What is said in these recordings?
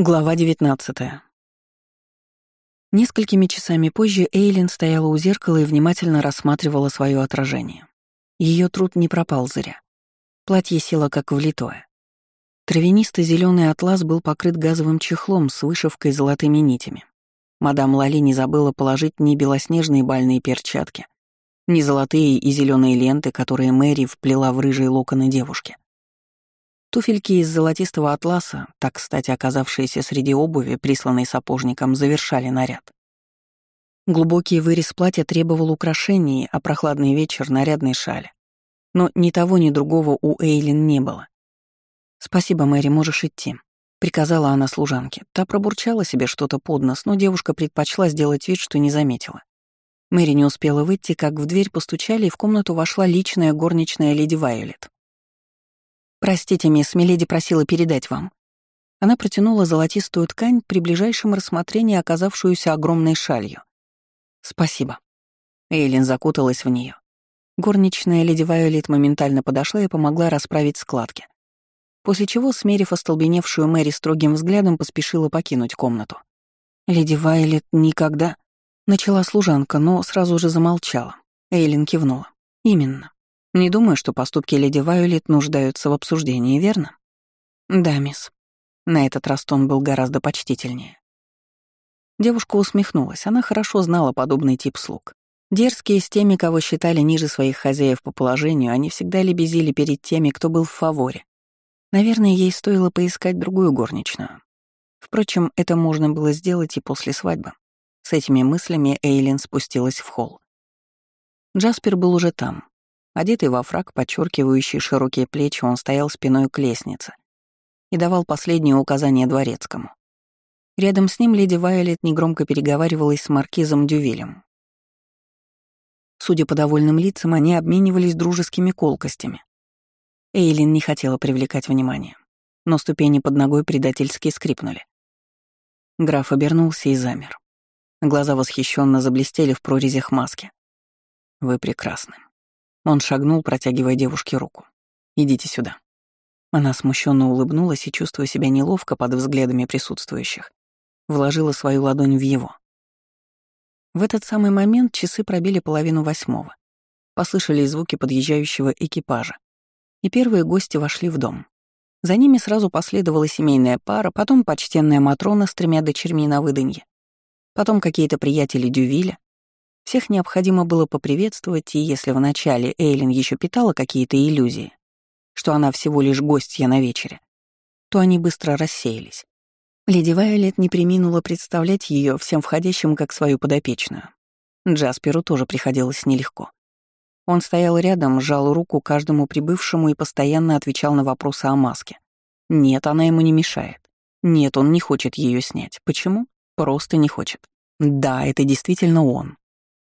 Глава 19 Несколькими часами позже Эйлин стояла у зеркала и внимательно рассматривала свое отражение. Ее труд не пропал зря. Платье село как влитое. Травянистый зеленый атлас был покрыт газовым чехлом с вышивкой золотыми нитями. Мадам Лали не забыла положить ни белоснежные бальные перчатки, ни золотые и зеленые ленты, которые Мэри вплела в рыжие локоны девушки. Туфельки из золотистого атласа, так кстати оказавшиеся среди обуви, присланной сапожником, завершали наряд. Глубокий вырез платья требовал украшений, а прохладный вечер — нарядной шали. Но ни того, ни другого у Эйлин не было. «Спасибо, Мэри, можешь идти», — приказала она служанке. Та пробурчала себе что-то под нос, но девушка предпочла сделать вид, что не заметила. Мэри не успела выйти, как в дверь постучали, и в комнату вошла личная горничная леди Вайолет. «Простите, мисс, Миледи просила передать вам». Она протянула золотистую ткань, при ближайшем рассмотрении оказавшуюся огромной шалью. «Спасибо». Эйлин закуталась в нее. Горничная леди Вайолет моментально подошла и помогла расправить складки. После чего, смерив остолбеневшую Мэри строгим взглядом, поспешила покинуть комнату. «Леди Вайолет никогда...» Начала служанка, но сразу же замолчала. Эйлин кивнула. «Именно. Не думаю, что поступки леди Вайолет нуждаются в обсуждении, верно? Да, мисс. На этот раз тон был гораздо почтительнее. Девушка усмехнулась. Она хорошо знала подобный тип слуг. Дерзкие с теми, кого считали ниже своих хозяев по положению, они всегда лебезили перед теми, кто был в фаворе. Наверное, ей стоило поискать другую горничную. Впрочем, это можно было сделать и после свадьбы. С этими мыслями Эйлин спустилась в холл. Джаспер был уже там, Одетый во фраг, подчеркивающий широкие плечи, он стоял спиной к лестнице и давал последние указания дворецкому. Рядом с ним леди Вайолет негромко переговаривалась с маркизом Дювилем. Судя по довольным лицам, они обменивались дружескими колкостями. Эйлин не хотела привлекать внимание, но ступени под ногой предательски скрипнули. Граф обернулся и замер. Глаза восхищенно заблестели в прорезях маски. «Вы прекрасны», он шагнул, протягивая девушке руку. «Идите сюда». Она смущенно улыбнулась и, чувствуя себя неловко под взглядами присутствующих, вложила свою ладонь в его. В этот самый момент часы пробили половину восьмого. Послышались звуки подъезжающего экипажа. И первые гости вошли в дом. За ними сразу последовала семейная пара, потом почтенная Матрона с тремя дочерьми на выданье, потом какие-то приятели Дювиля, всех необходимо было поприветствовать, и если вначале Эйлин еще питала какие-то иллюзии, что она всего лишь гостья на вечере, то они быстро рассеялись. Леди Вайолет не приминула представлять ее всем входящим как свою подопечную. Джасперу тоже приходилось нелегко. Он стоял рядом, сжал руку каждому прибывшему и постоянно отвечал на вопросы о маске. Нет, она ему не мешает. Нет, он не хочет ее снять. Почему? Просто не хочет. Да, это действительно он.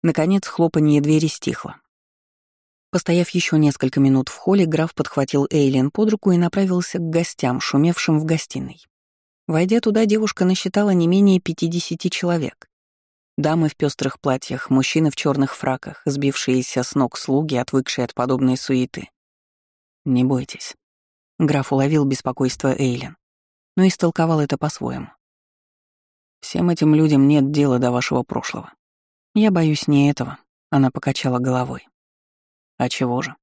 Наконец хлопанье двери стихло. Постояв еще несколько минут в холле, граф подхватил Эйлин под руку и направился к гостям, шумевшим в гостиной. Войдя туда, девушка насчитала не менее 50 человек. Дамы в пестрых платьях, мужчины в черных фраках, сбившиеся с ног слуги, отвыкшие от подобной суеты. «Не бойтесь». Граф уловил беспокойство Эйлин, но истолковал это по-своему. «Всем этим людям нет дела до вашего прошлого. «Я боюсь не этого», — она покачала головой. «А чего же?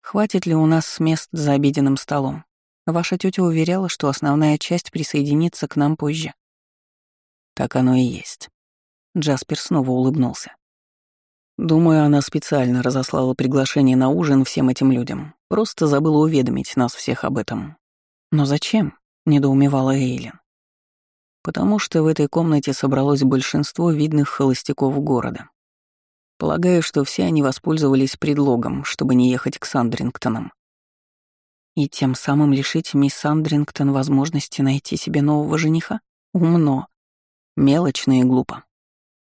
Хватит ли у нас мест за обеденным столом? Ваша тетя уверяла, что основная часть присоединится к нам позже». «Так оно и есть». Джаспер снова улыбнулся. «Думаю, она специально разослала приглашение на ужин всем этим людям. Просто забыла уведомить нас всех об этом». «Но зачем?» — недоумевала Эйлин потому что в этой комнате собралось большинство видных холостяков города. Полагаю, что все они воспользовались предлогом, чтобы не ехать к Сандрингтонам. И тем самым лишить мисс Сандрингтон возможности найти себе нового жениха? Умно. Мелочно и глупо.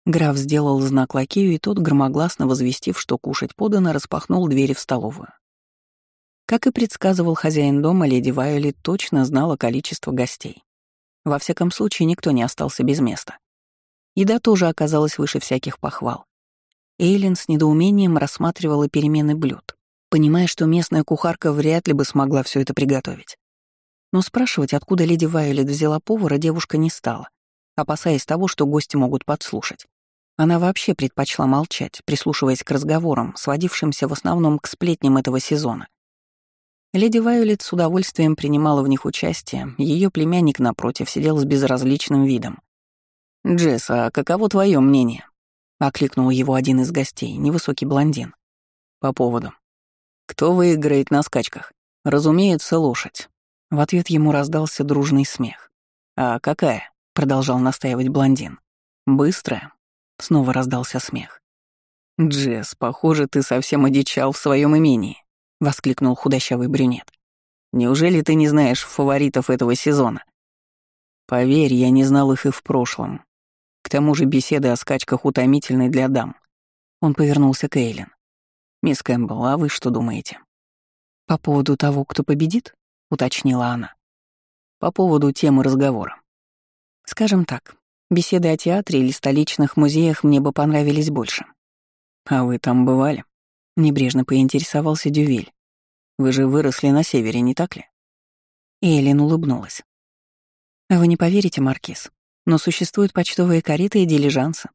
Граф сделал знак лакею, и тот, громогласно возвестив, что кушать подано, распахнул двери в столовую. Как и предсказывал хозяин дома, леди Вайолет точно знала количество гостей. Во всяком случае, никто не остался без места. Еда тоже оказалась выше всяких похвал. Эйлин с недоумением рассматривала перемены блюд, понимая, что местная кухарка вряд ли бы смогла все это приготовить. Но спрашивать, откуда леди Вайолет взяла повара, девушка не стала, опасаясь того, что гости могут подслушать. Она вообще предпочла молчать, прислушиваясь к разговорам, сводившимся в основном к сплетням этого сезона. Леди Вайолет с удовольствием принимала в них участие, ее племянник, напротив, сидел с безразличным видом. «Джесс, а каково твое мнение?» — окликнул его один из гостей, невысокий блондин. «По поводу. Кто выиграет на скачках? Разумеется, лошадь». В ответ ему раздался дружный смех. «А какая?» — продолжал настаивать блондин. «Быстрая?» — снова раздался смех. «Джесс, похоже, ты совсем одичал в своем имении», — воскликнул худощавый брюнет. «Неужели ты не знаешь фаворитов этого сезона?» «Поверь, я не знал их и в прошлом. К тому же беседы о скачках утомительны для дам». Он повернулся к Эйлин. «Мисс Кэмпбелл, а вы что думаете?» «По поводу того, кто победит?» — уточнила она. «По поводу темы разговора. Скажем так, беседы о театре или столичных музеях мне бы понравились больше. А вы там бывали? Небрежно поинтересовался Дювиль. Вы же выросли на севере, не так ли? Эйлин улыбнулась. Вы не поверите, Маркиз, но существуют почтовые кареты и дилижансы.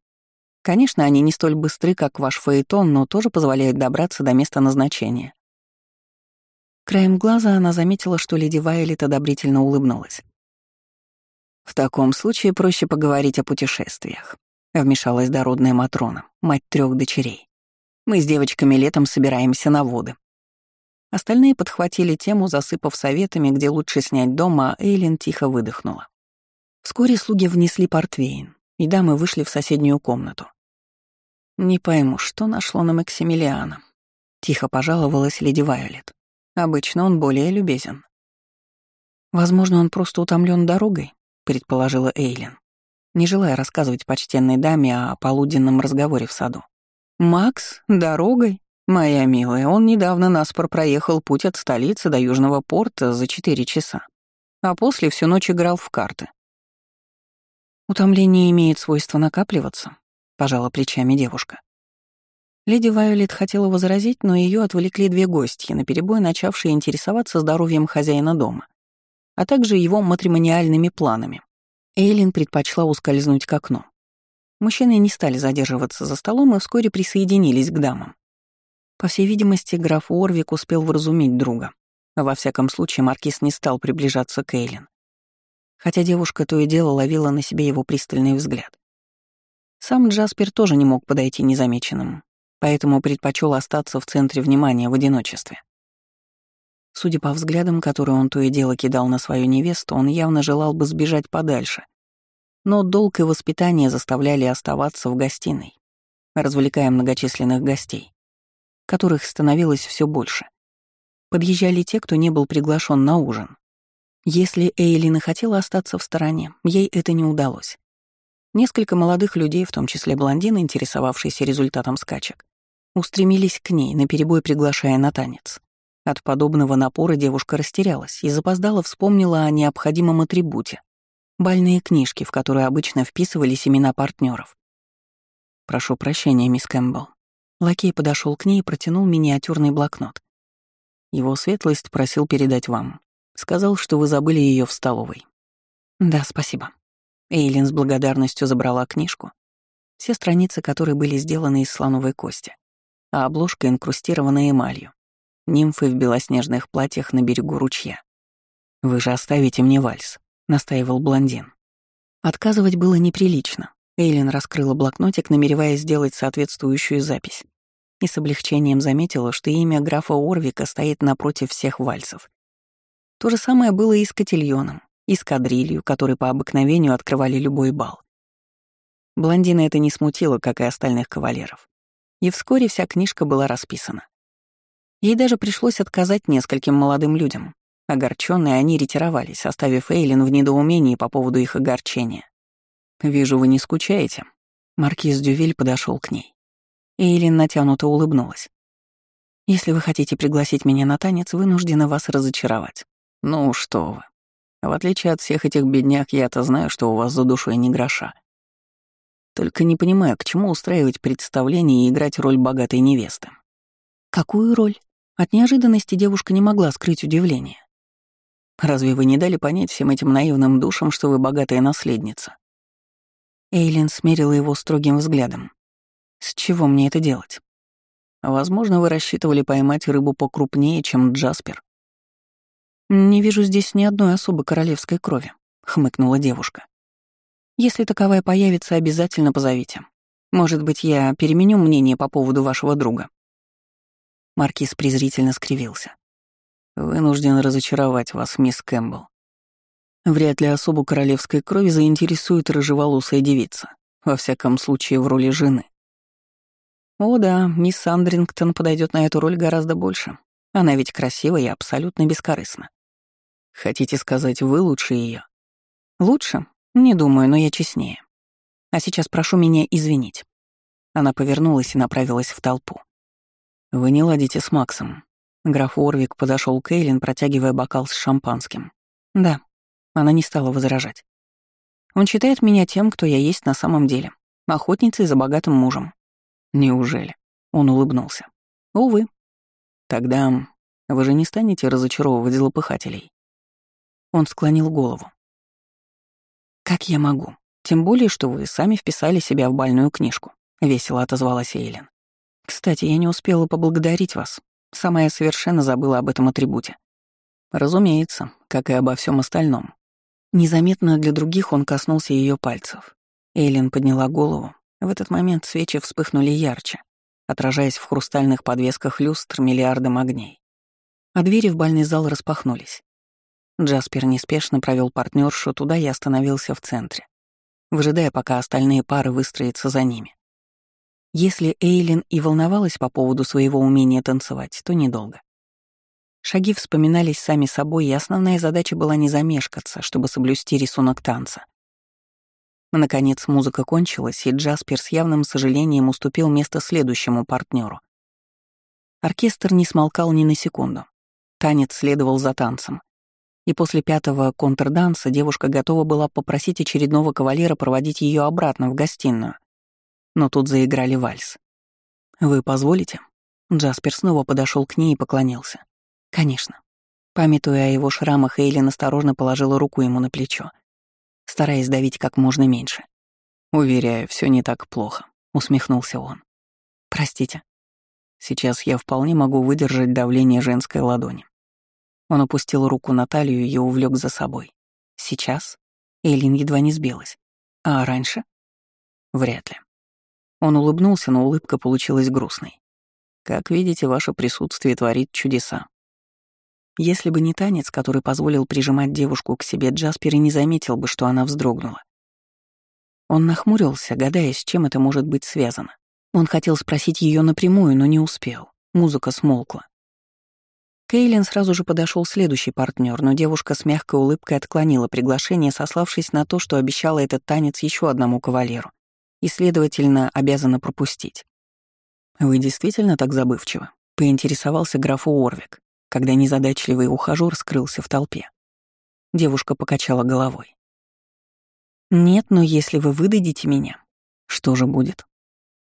Конечно, они не столь быстры, как ваш фаэтон, но тоже позволяют добраться до места назначения. Краем глаза она заметила, что леди Вайлет одобрительно улыбнулась. «В таком случае проще поговорить о путешествиях», — вмешалась дородная Матрона, мать трех дочерей. «Мы с девочками летом собираемся на воды». Остальные подхватили тему, засыпав советами, где лучше снять дом, а Эйлин тихо выдохнула. Вскоре слуги внесли портвейн, и дамы вышли в соседнюю комнату. «Не пойму, что нашло на Максимилиана», — тихо пожаловалась леди Вайолет. «Обычно он более любезен». «Возможно, он просто утомлен дорогой», предположила Эйлин, не желая рассказывать почтенной даме о полуденном разговоре в саду. «Макс? Дорогой? Моя милая, он недавно наспор проехал путь от столицы до Южного порта за четыре часа, а после всю ночь играл в карты». «Утомление имеет свойство накапливаться», — пожала плечами девушка. Леди Вайолет хотела возразить, но ее отвлекли две гости, наперебой начавшие интересоваться здоровьем хозяина дома а также его матримониальными планами. Эйлин предпочла ускользнуть к окну. Мужчины не стали задерживаться за столом и вскоре присоединились к дамам. По всей видимости, граф Уорвик успел вразумить друга. Во всяком случае, маркиз не стал приближаться к Эйлин. Хотя девушка то и дело ловила на себе его пристальный взгляд. Сам Джаспер тоже не мог подойти незамеченным, поэтому предпочел остаться в центре внимания в одиночестве. Судя по взглядам, которые он то и дело кидал на свою невесту, он явно желал бы сбежать подальше. Но долг и воспитание заставляли оставаться в гостиной, развлекая многочисленных гостей, которых становилось все больше. Подъезжали те, кто не был приглашен на ужин. Если Эйлин и хотела остаться в стороне, ей это не удалось. Несколько молодых людей, в том числе блондины, интересовавшиеся результатом скачек, устремились к ней, наперебой приглашая на танец. От подобного напора девушка растерялась и запоздала вспомнила о необходимом атрибуте — бальные книжки, в которые обычно вписывались имена партнеров. «Прошу прощения, мисс Кэмпбелл». Лакей подошел к ней и протянул миниатюрный блокнот. Его светлость просил передать вам. Сказал, что вы забыли ее в столовой. Да, спасибо. Эйлин с благодарностью забрала книжку, все страницы которой были сделаны из слоновой кости, а обложка инкрустирована эмалью нимфы в белоснежных платьях на берегу ручья. «Вы же оставите мне вальс», — настаивал блондин. Отказывать было неприлично. Эйлин раскрыла блокнотик, намереваясь сделать соответствующую запись, и с облегчением заметила, что имя графа Орвика стоит напротив всех вальсов. То же самое было и с котельоном, и с кадрилью, который по обыкновению открывали любой бал. Блондина это не смутило, как и остальных кавалеров. И вскоре вся книжка была расписана. Ей даже пришлось отказать нескольким молодым людям. Огорченные они ретировались, оставив Эйлин в недоумении по поводу их огорчения. «Вижу, вы не скучаете». Маркиз Дювиль подошел к ней. Эйлин натянуто улыбнулась. «Если вы хотите пригласить меня на танец, вынуждена вас разочаровать». «Ну что вы. В отличие от всех этих бедняк, я-то знаю, что у вас за душой не гроша. Только не понимаю, к чему устраивать представление и играть роль богатой невесты». «Какую роль?» От неожиданности девушка не могла скрыть удивление. Разве вы не дали понять всем этим наивным душам, что вы богатая наследница?» Эйлин смерила его строгим взглядом. «С чего мне это делать? Возможно, вы рассчитывали поймать рыбу покрупнее, чем Джаспер». «Не вижу здесь ни одной особой королевской крови», — хмыкнула девушка. «Если таковая появится, обязательно позовите. Может быть, я переменю мнение по поводу вашего друга». Маркиз презрительно скривился. «Вынужден разочаровать вас, мисс Кэмпбелл. Вряд ли особу королевской крови заинтересует рыжеволосая девица, во всяком случае в роли жены. О да, мисс Сандрингтон подойдет на эту роль гораздо больше. Она ведь красива и абсолютно бескорыстна. Хотите сказать, вы лучше ее? Лучше? Не думаю, но я честнее. А сейчас прошу меня извинить. Она повернулась и направилась в толпу. Вы не ладите с Максом. Граф Орвик подошел к Эйлин, протягивая бокал с шампанским. Да, она не стала возражать. Он считает меня тем, кто я есть на самом деле. Охотницей за богатым мужем. Неужели? Он улыбнулся. Увы. Тогда вы же не станете разочаровывать злопыхателей. Он склонил голову. Как я могу? Тем более, что вы сами вписали себя в бальную книжку. Весело отозвалась Эйлин. Кстати, я не успела поблагодарить вас. Сама я совершенно забыла об этом атрибуте. Разумеется, как и обо всем остальном. Незаметно для других он коснулся ее пальцев. Эйлин подняла голову. В этот момент свечи вспыхнули ярче, отражаясь в хрустальных подвесках люстр миллиардом огней. А двери в бальный зал распахнулись. Джаспер неспешно провел партнершу туда и остановился в центре, выжидая, пока остальные пары выстроятся за ними. Если Эйлин и волновалась по поводу своего умения танцевать, то недолго. Шаги вспоминались сами собой, и основная задача была не замешкаться, чтобы соблюсти рисунок танца. Наконец музыка кончилась, и Джаспер с явным сожалением уступил место следующему партнеру. Оркестр не смолкал ни на секунду. Танец следовал за танцем. И после пятого контрданса девушка готова была попросить очередного кавалера проводить ее обратно в гостиную. Но тут заиграли вальс. «Вы позволите?» Джаспер снова подошел к ней и поклонился. Конечно. Памятуя о его шрамах, Эйлин осторожно положила руку ему на плечо, стараясь давить как можно меньше. «Уверяю, все не так плохо», — усмехнулся он. «Простите. Сейчас я вполне могу выдержать давление женской ладони». Он опустил руку на талию и увлек за собой. «Сейчас?» Эйлин едва не сбилась. «А раньше?» «Вряд ли». Он улыбнулся, но улыбка получилась грустной. «Как видите, ваше присутствие творит чудеса. Если бы не танец, который позволил прижимать девушку к себе, Джаспер и не заметил бы, что она вздрогнула. Он нахмурился, гадая, с чем это может быть связано. Он хотел спросить ее напрямую, но не успел. Музыка смолкла. Кейлин сразу же подошел следующий партнер, но девушка с мягкой улыбкой отклонила приглашение, сославшись на то, что обещала этот танец еще одному кавалеру и, следовательно, обязана пропустить. «Вы действительно так забывчивы?» — поинтересовался графу Орвик когда незадачливый ухажёр скрылся в толпе. Девушка покачала головой. «Нет, но если вы выдадите меня, что же будет?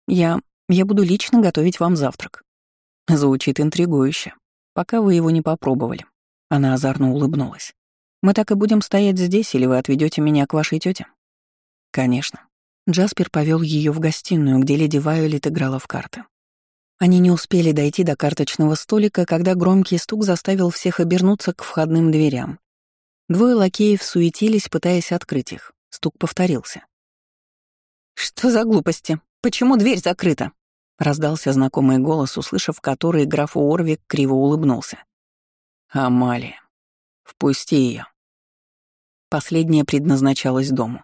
Я... я буду лично готовить вам завтрак». Звучит интригующе. Пока вы его не попробовали. Она озорно улыбнулась. «Мы так и будем стоять здесь, или вы отведете меня к вашей тете? «Конечно». Джаспер повел ее в гостиную, где леди Вайолет играла в карты. Они не успели дойти до карточного столика, когда громкий стук заставил всех обернуться к входным дверям. Двое лакеев суетились, пытаясь открыть их. Стук повторился. «Что за глупости? Почему дверь закрыта?» Раздался знакомый голос, услышав который, граф Уорвик криво улыбнулся. «Амалия, впусти ее. Последняя предназначалась дому.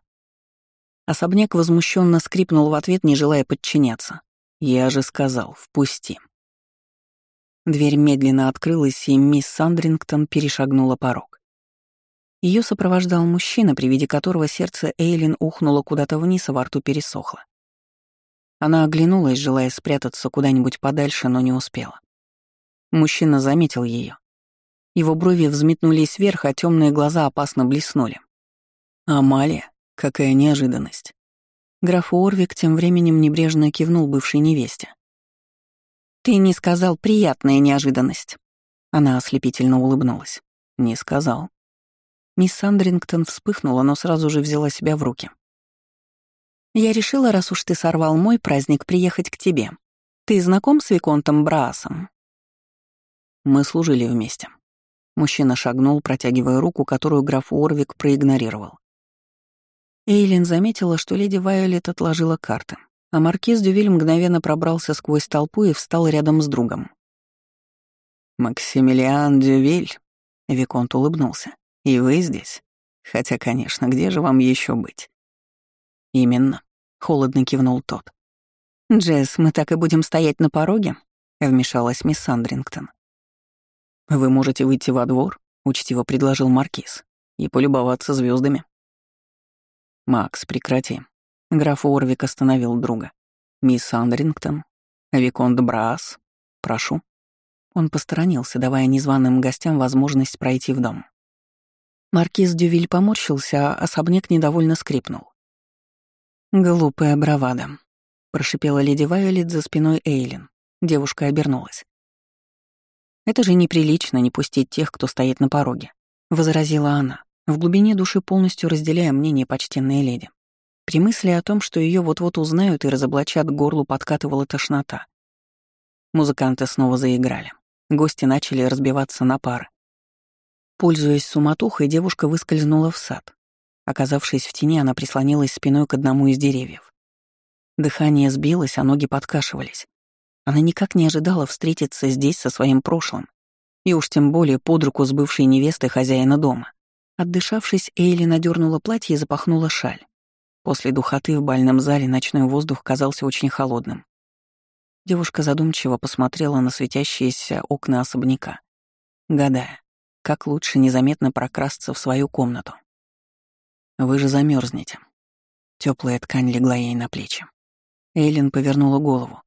Особняк возмущенно скрипнул в ответ, не желая подчиняться. «Я же сказал, впусти». Дверь медленно открылась, и мисс Сандрингтон перешагнула порог. Ее сопровождал мужчина, при виде которого сердце Эйлин ухнуло куда-то вниз, а во рту пересохло. Она оглянулась, желая спрятаться куда-нибудь подальше, но не успела. Мужчина заметил ее. Его брови взметнулись вверх, а темные глаза опасно блеснули. «Амалия, какая неожиданность!» Граф Орвик тем временем небрежно кивнул бывшей невесте. «Ты не сказал приятная неожиданность». Она ослепительно улыбнулась. «Не сказал. Мисс Сандрингтон вспыхнула, но сразу же взяла себя в руки. «Я решила, раз уж ты сорвал мой праздник, приехать к тебе. Ты знаком с Виконтом Браасом?» Мы служили вместе. Мужчина шагнул, протягивая руку, которую граф Орвик проигнорировал. Эйлин заметила, что леди Вайолет отложила карты, а маркиз Дювиль мгновенно пробрался сквозь толпу и встал рядом с другом. «Максимилиан Дювиль», — Виконт улыбнулся, — «и вы здесь? Хотя, конечно, где же вам еще быть?» «Именно», — холодно кивнул тот. «Джесс, мы так и будем стоять на пороге?» — вмешалась мисс Сандрингтон. «Вы можете выйти во двор», — учтиво предложил Маркиз, «и полюбоваться звездами. «Макс, прекрати». Граф Орвик остановил друга. «Мисс Андрингтон, Виконт Браас, прошу». Он посторонился, давая незваным гостям возможность пройти в дом. Маркиз Дювиль поморщился, а особняк недовольно скрипнул. «Глупая бравада», — прошипела леди Вайолет за спиной Эйлин. Девушка обернулась. «Это же неприлично не пустить тех, кто стоит на пороге», — возразила она, в глубине души полностью разделяя мнение почтенной леди. При мысли о том, что ее вот-вот узнают и разоблачат, горлу подкатывала тошнота. Музыканты снова заиграли. Гости начали разбиваться на пары. Пользуясь суматохой, девушка выскользнула в сад. Оказавшись в тени, она прислонилась спиной к одному из деревьев. Дыхание сбилось, а ноги подкашивались. Она никак не ожидала встретиться здесь со своим прошлым, и уж тем более под руку с бывшей невестой хозяина дома. Отдышавшись, Эйли надернула платье и запахнула шаль. После духоты в бальном зале ночной воздух казался очень холодным. Девушка задумчиво посмотрела на светящиеся окна особняка, гадая, как лучше незаметно прокрасться в свою комнату. «Вы же замерзнете. Теплая ткань легла ей на плечи. Эйлин повернула голову.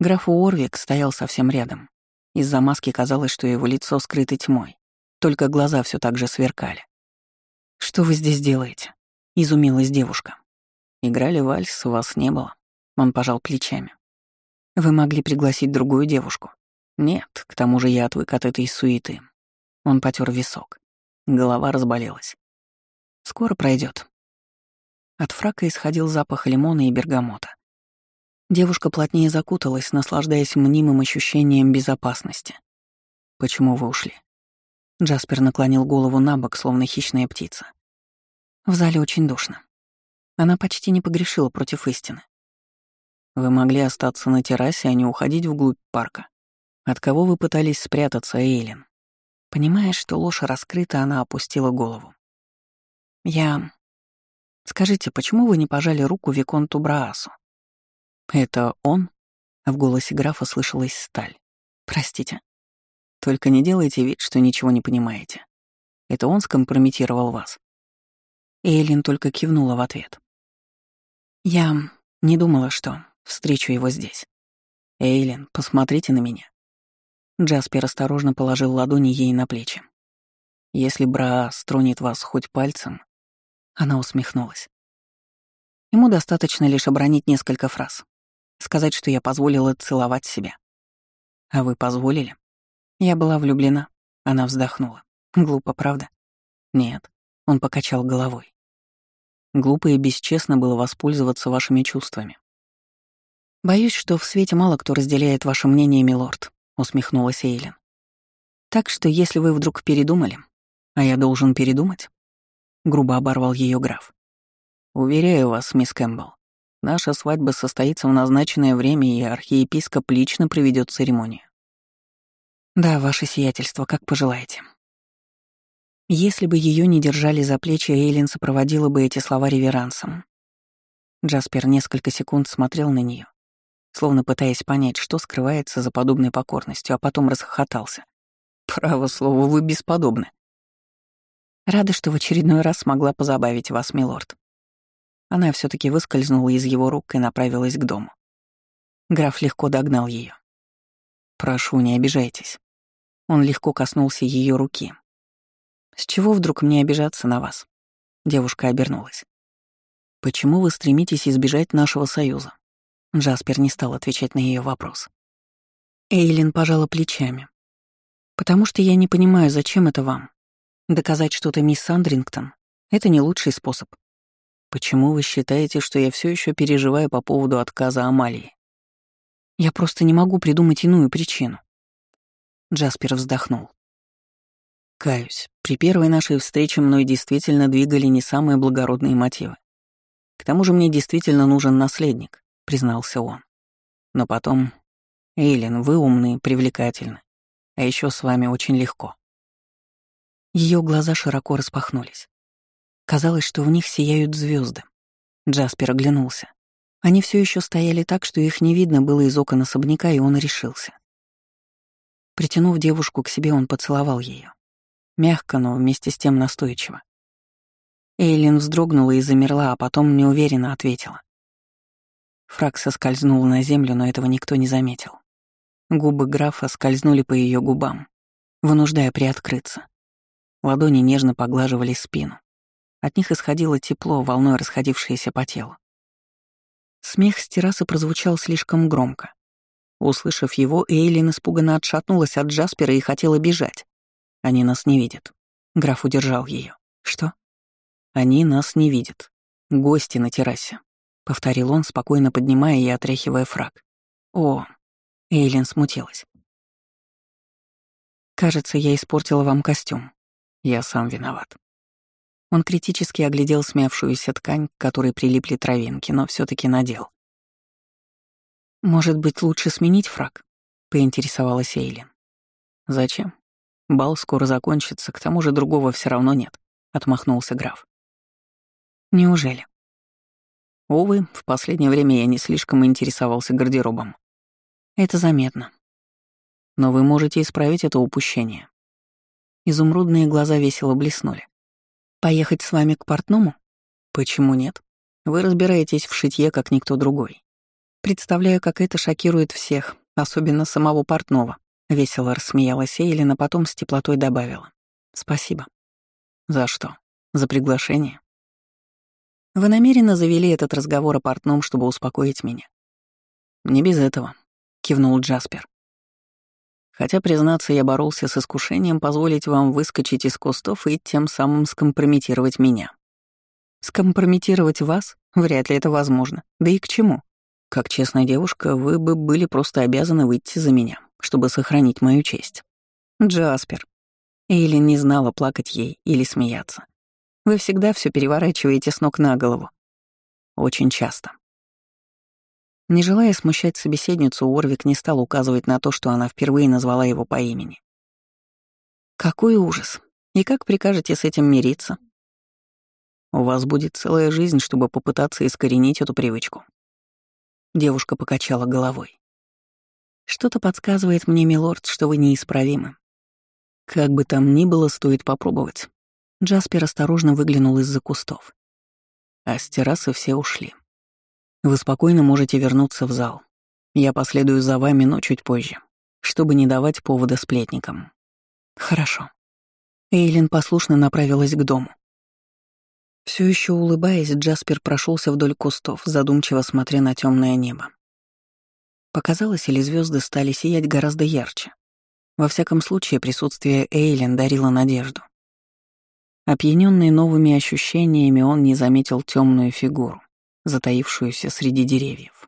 Граф Уорвик стоял совсем рядом. Из-за маски казалось, что его лицо скрыто тьмой, только глаза все так же сверкали. «Что вы здесь делаете?» — изумилась девушка. «Играли вальс, вас не было». Он пожал плечами. «Вы могли пригласить другую девушку?» «Нет, к тому же я отвык от этой суеты». Он потер висок. Голова разболелась. «Скоро пройдет. От фрака исходил запах лимона и бергамота. Девушка плотнее закуталась, наслаждаясь мнимым ощущением безопасности. «Почему вы ушли?» Джаспер наклонил голову на бок, словно хищная птица. В зале очень душно. Она почти не погрешила против истины. Вы могли остаться на террасе, а не уходить вглубь парка. От кого вы пытались спрятаться, Эйлин? Понимая, что ложь раскрыта, она опустила голову. Я... Скажите, почему вы не пожали руку Виконту Браасу? «Это он?» — в голосе графа слышалась сталь. «Простите. Только не делайте вид, что ничего не понимаете. Это он скомпрометировал вас?» Эйлин только кивнула в ответ. «Я не думала, что встречу его здесь. Эйлин, посмотрите на меня». Джаспер осторожно положил ладони ей на плечи. «Если Бра стронет вас хоть пальцем...» Она усмехнулась. Ему достаточно лишь обронить несколько фраз. Сказать, что я позволила целовать себя. А вы позволили? Я была влюблена. Она вздохнула. Глупо, правда? Нет. Он покачал головой. Глупо и бесчестно было воспользоваться вашими чувствами. «Боюсь, что в свете мало кто разделяет ваше мнение, милорд», — усмехнулась Эйлин. «Так что если вы вдруг передумали, а я должен передумать?» — грубо оборвал ее граф. «Уверяю вас, мисс Кэмпбелл, Наша свадьба состоится в назначенное время, и архиепископ лично проведет церемонию. Да, ваше сиятельство, как пожелаете. Если бы ее не держали за плечи, Эйлин сопроводила бы эти слова реверансом. Джаспер несколько секунд смотрел на нее, словно пытаясь понять, что скрывается за подобной покорностью, а потом расхохотался. «Право слово, вы бесподобны». «Рада, что в очередной раз смогла позабавить вас, милорд», она все таки выскользнула из его рук и направилась к дому. Граф легко догнал ее. «Прошу, не обижайтесь». Он легко коснулся ее руки. «С чего вдруг мне обижаться на вас?» Девушка обернулась. «Почему вы стремитесь избежать нашего союза?» Джаспер не стал отвечать на ее вопрос. Эйлин пожала плечами. «Потому что я не понимаю, зачем это вам. Доказать что-то мисс Сандрингтон — это не лучший способ. Почему вы считаете, что я все еще переживаю по поводу отказа Амалии? Я просто не могу придумать иную причину. Джаспер вздохнул. Каюсь, при первой нашей встрече мной действительно двигали не самые благородные мотивы. К тому же мне действительно нужен наследник, признался он. Но потом... Эйлин, вы умные, привлекательны. А еще с вами очень легко. Ее глаза широко распахнулись. Казалось, что в них сияют звезды. Джаспер оглянулся. Они все еще стояли так, что их не видно было из окон особняка, и он решился. Притянув девушку к себе, он поцеловал ее. Мягко, но вместе с тем настойчиво. Эйлин вздрогнула и замерла, а потом неуверенно ответила. Фраг соскользнул на землю, но этого никто не заметил. Губы графа скользнули по ее губам, вынуждая приоткрыться. Ладони нежно поглаживали спину. От них исходило тепло, волной расходившееся по телу. Смех с террасы прозвучал слишком громко. Услышав его, Эйлин испуганно отшатнулась от Джаспера и хотела бежать. «Они нас не видят». Граф удержал ее. «Что?» «Они нас не видят. Гости на террасе», — повторил он, спокойно поднимая и отряхивая фраг. «О!» — Эйлин смутилась. «Кажется, я испортила вам костюм. Я сам виноват». Он критически оглядел смявшуюся ткань, к которой прилипли травинки, но все таки надел. «Может быть, лучше сменить фраг?» — поинтересовалась Эйлин. «Зачем? Бал скоро закончится, к тому же другого все равно нет», — отмахнулся граф. «Неужели?» Увы, в последнее время я не слишком интересовался гардеробом. Это заметно. Но вы можете исправить это упущение. Изумрудные глаза весело блеснули. Поехать с вами к портному? Почему нет? Вы разбираетесь в шитье, как никто другой. Представляю, как это шокирует всех, особенно самого портного. Весело рассмеялась Эйлин, а потом с теплотой добавила. Спасибо. За что? За приглашение? Вы намеренно завели этот разговор о портном, чтобы успокоить меня? Не без этого, кивнул Джаспер. Хотя, признаться, я боролся с искушением позволить вам выскочить из кустов и тем самым скомпрометировать меня. Скомпрометировать вас? Вряд ли это возможно. Да и к чему? Как честная девушка, вы бы были просто обязаны выйти за меня, чтобы сохранить мою честь. Джаспер. Эйлин не знала, плакать ей или смеяться. Вы всегда все переворачиваете с ног на голову. Очень часто. Не желая смущать собеседницу, Уорвик не стал указывать на то, что она впервые назвала его по имени. «Какой ужас! И как прикажете с этим мириться?» «У вас будет целая жизнь, чтобы попытаться искоренить эту привычку». Девушка покачала головой. «Что-то подсказывает мне, милорд, что вы неисправимы. Как бы там ни было, стоит попробовать». Джаспер осторожно выглянул из-за кустов. А с террасы все ушли. Вы спокойно можете вернуться в зал. Я последую за вами, но чуть позже, чтобы не давать повода сплетникам. Хорошо. Эйлин послушно направилась к дому. Все еще улыбаясь, Джаспер прошелся вдоль кустов, задумчиво смотря на темное небо. Показалось, или звезды стали сиять гораздо ярче. Во всяком случае, присутствие Эйлин дарило надежду. Опьяненный новыми ощущениями, он не заметил темную фигуру затаившуюся среди деревьев.